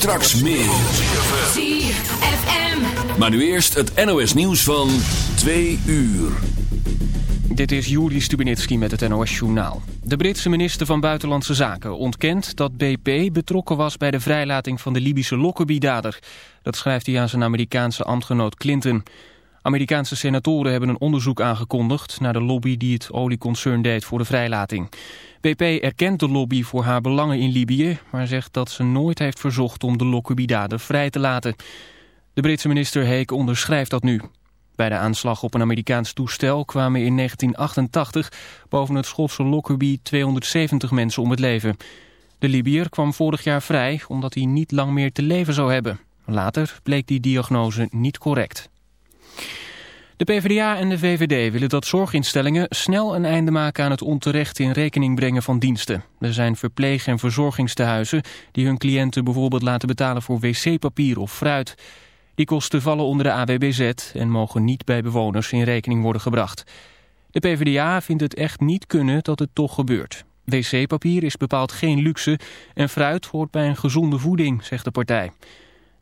Straks meer. ZFM. Maar nu eerst het NOS nieuws van 2 uur. Dit is Juri Stubenitski met het NOS-journaal. De Britse minister van Buitenlandse Zaken ontkent dat BP betrokken was bij de vrijlating van de Libische Lockerbie-dader. Dat schrijft hij aan zijn Amerikaanse ambtgenoot Clinton. Amerikaanse senatoren hebben een onderzoek aangekondigd naar de lobby die het olieconcern deed voor de vrijlating. BP erkent de lobby voor haar belangen in Libië, maar zegt dat ze nooit heeft verzocht om de Lockerbie-dader vrij te laten. De Britse minister Heek onderschrijft dat nu. Bij de aanslag op een Amerikaans toestel kwamen in 1988 boven het Schotse Lockerbie 270 mensen om het leven. De Libiër kwam vorig jaar vrij omdat hij niet lang meer te leven zou hebben. Later bleek die diagnose niet correct. De PvdA en de VVD willen dat zorginstellingen snel een einde maken aan het onterecht in rekening brengen van diensten. Er zijn verpleeg- en verzorgingstehuizen die hun cliënten bijvoorbeeld laten betalen voor wc-papier of fruit. Die kosten vallen onder de AWBZ en mogen niet bij bewoners in rekening worden gebracht. De PvdA vindt het echt niet kunnen dat het toch gebeurt. Wc-papier is bepaald geen luxe en fruit hoort bij een gezonde voeding, zegt de partij.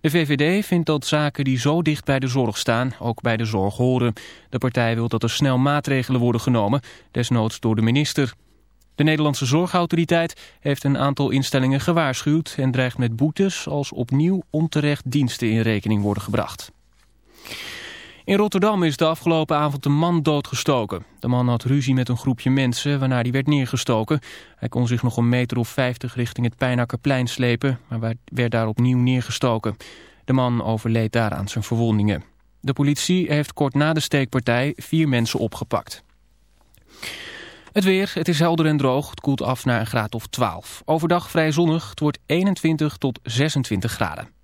De VVD vindt dat zaken die zo dicht bij de zorg staan ook bij de zorg horen. De partij wil dat er snel maatregelen worden genomen, desnoods door de minister. De Nederlandse Zorgautoriteit heeft een aantal instellingen gewaarschuwd... en dreigt met boetes als opnieuw onterecht diensten in rekening worden gebracht. In Rotterdam is de afgelopen avond een man doodgestoken. De man had ruzie met een groepje mensen waarna hij werd neergestoken. Hij kon zich nog een meter of vijftig richting het Pijnakkerplein slepen... maar werd daar opnieuw neergestoken. De man overleed daar aan zijn verwondingen. De politie heeft kort na de steekpartij vier mensen opgepakt. Het weer, het is helder en droog. Het koelt af naar een graad of 12. Overdag vrij zonnig, het wordt 21 tot 26 graden.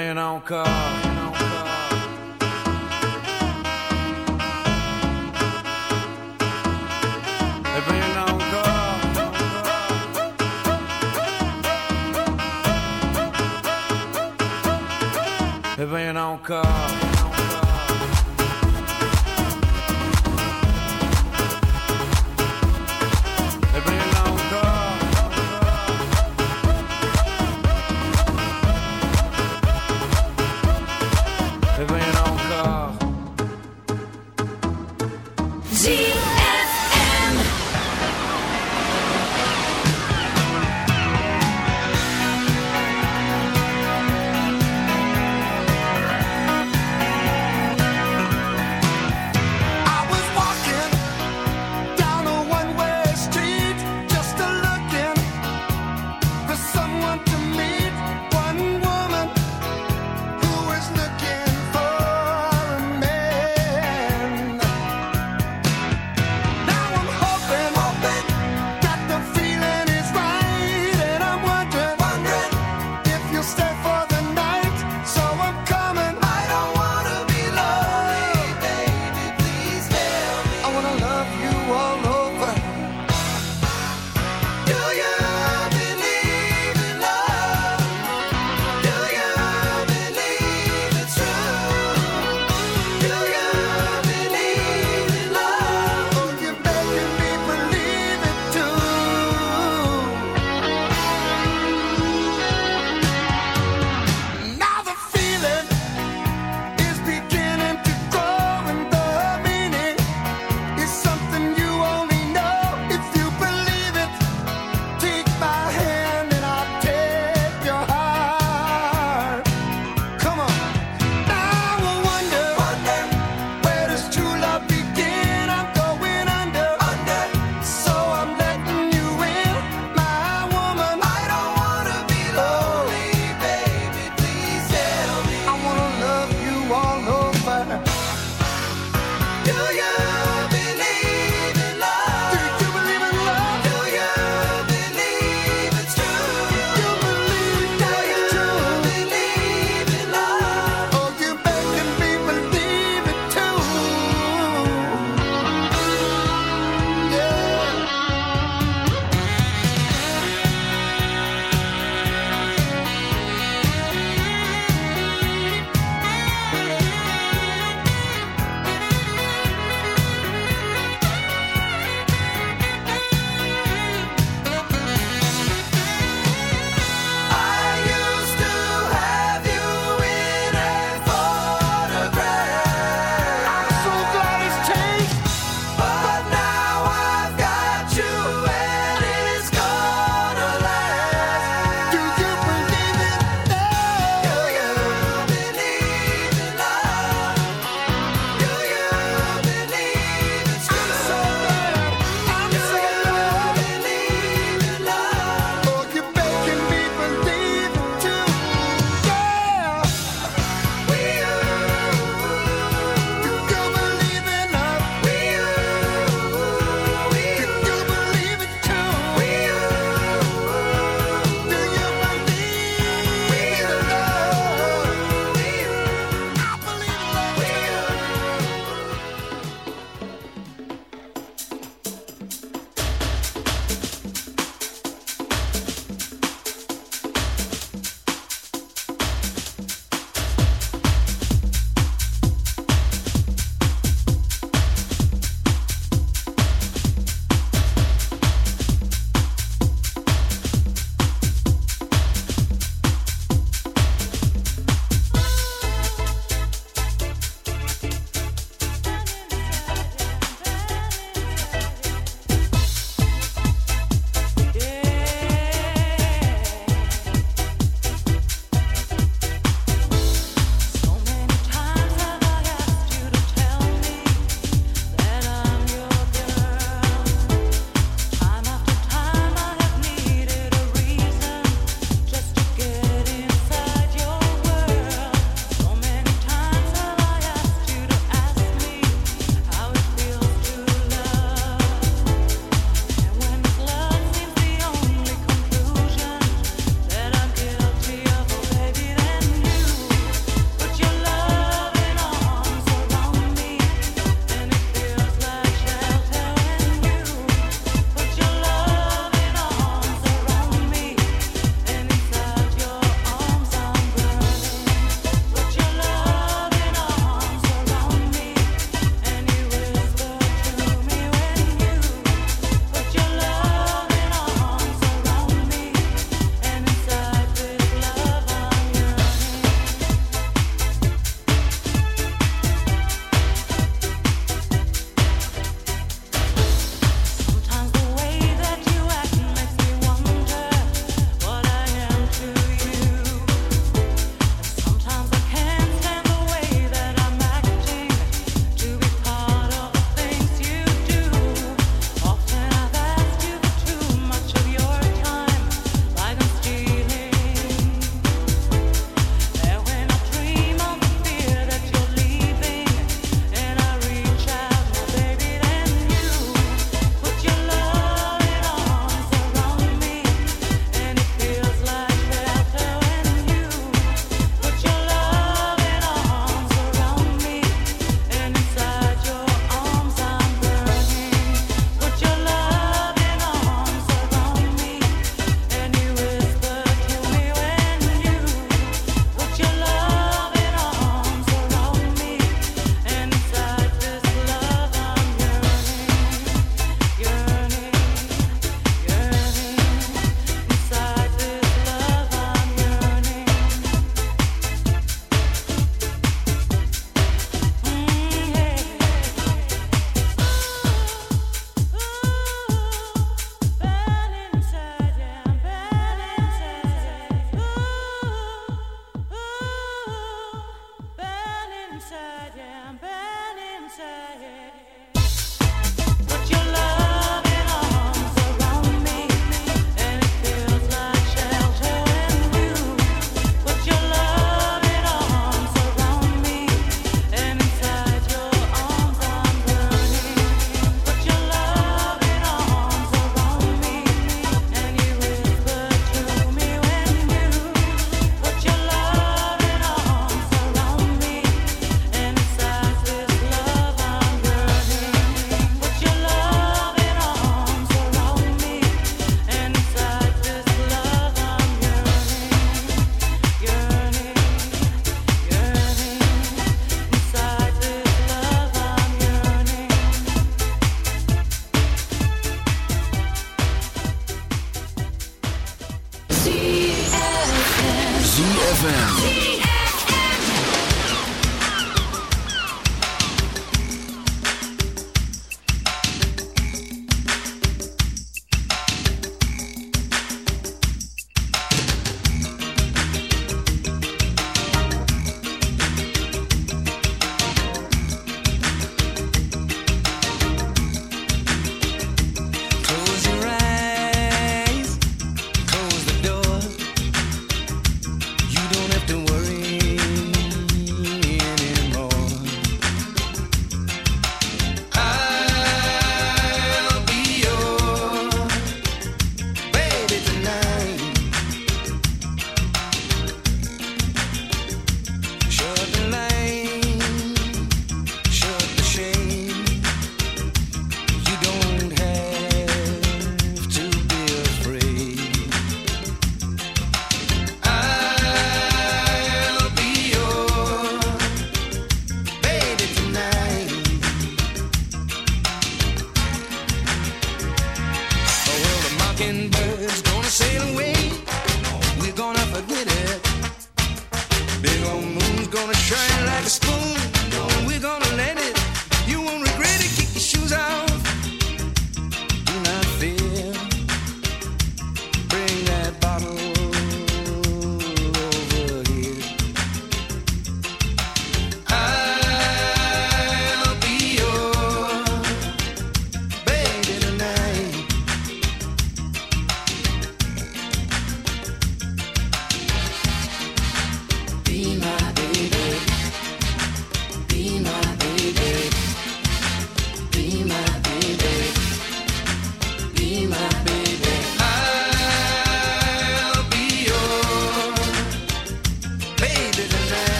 playing on cards. They're playing on cards.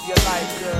live your life good.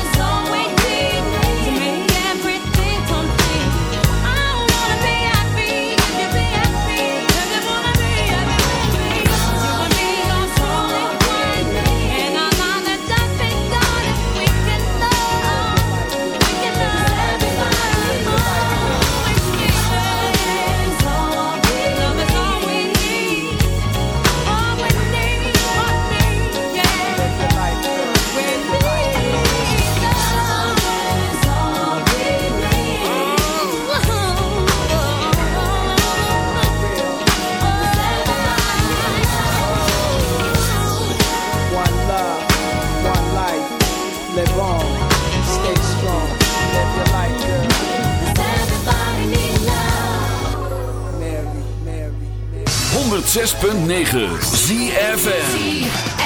Live on, stay strong, live your life, girl. Mary, Mary, Mary. 106.9 ZFN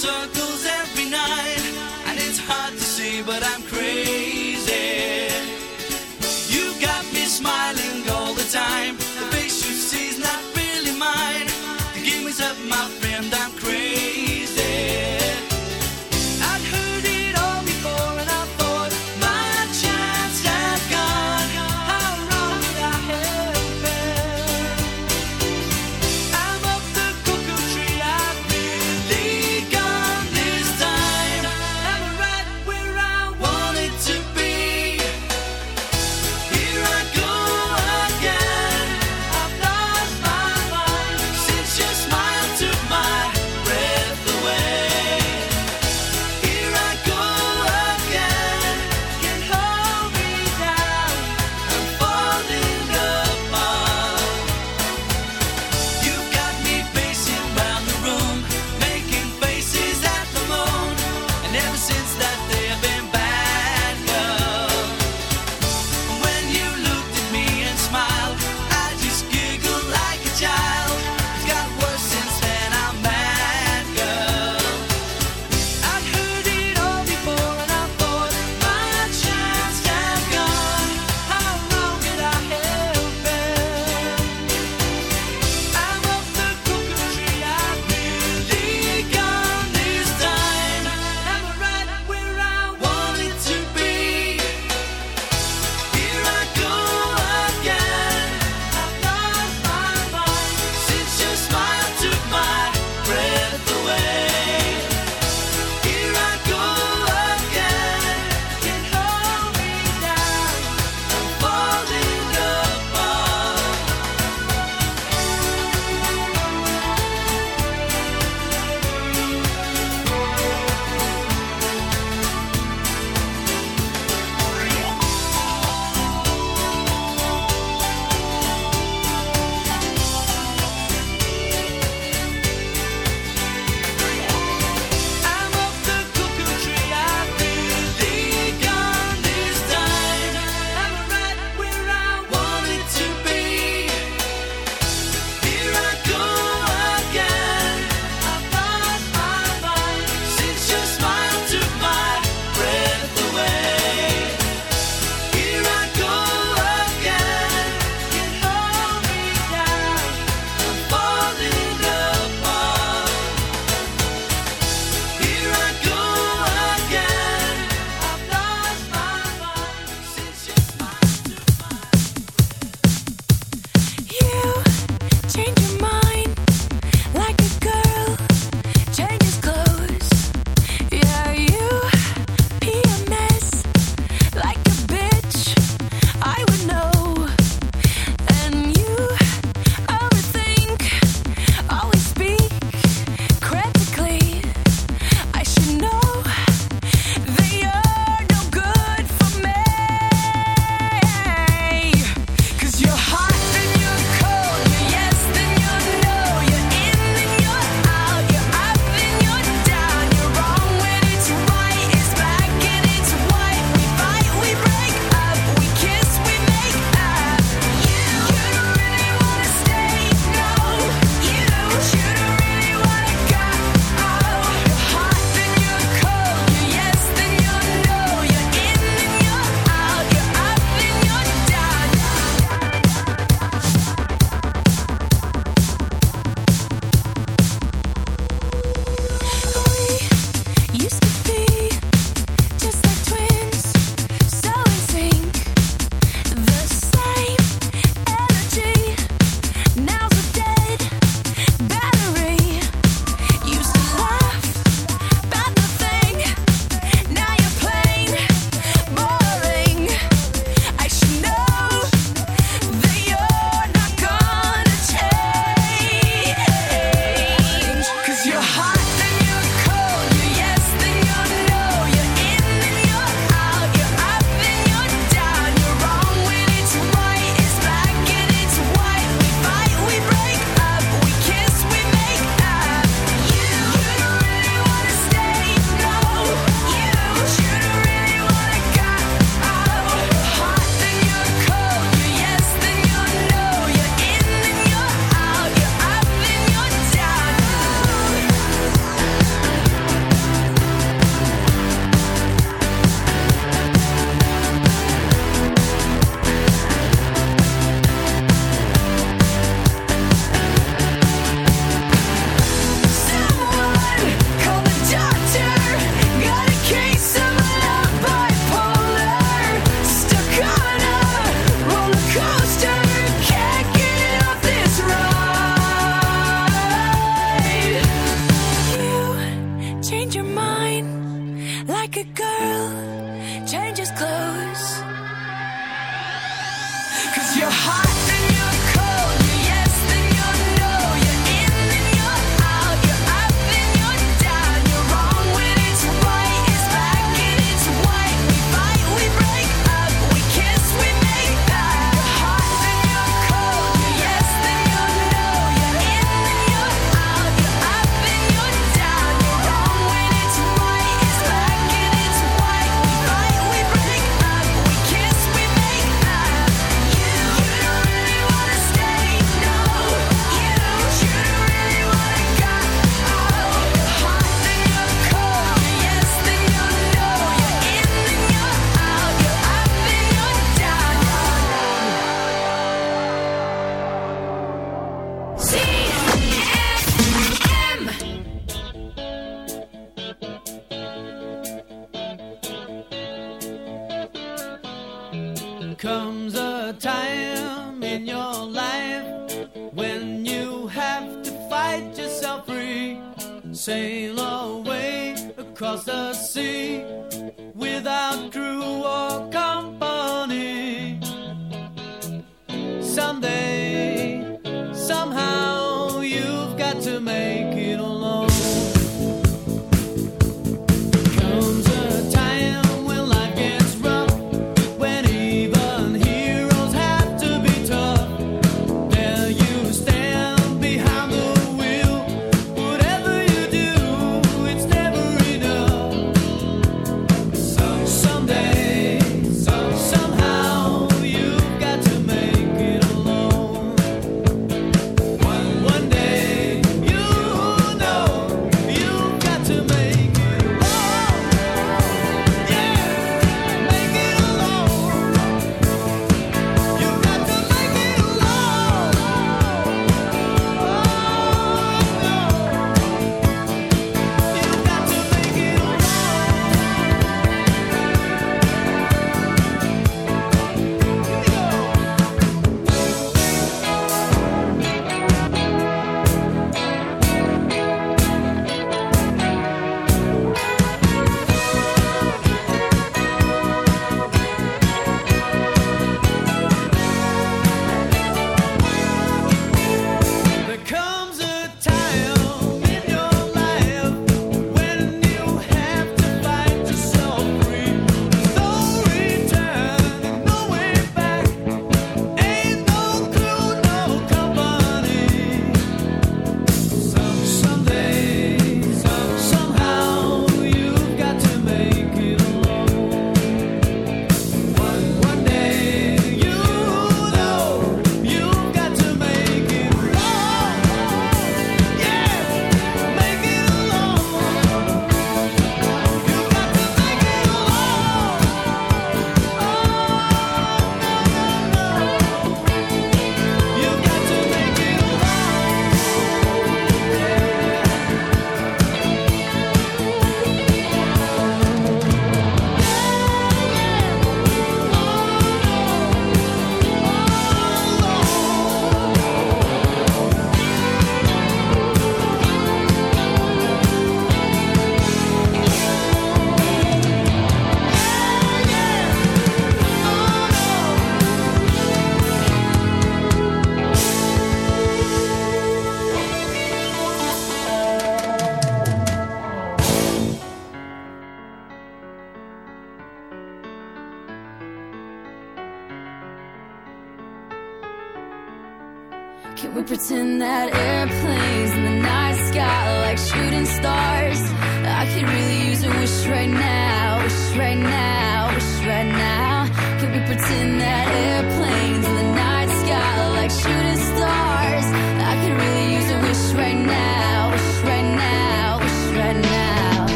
circle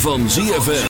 Van ZFM.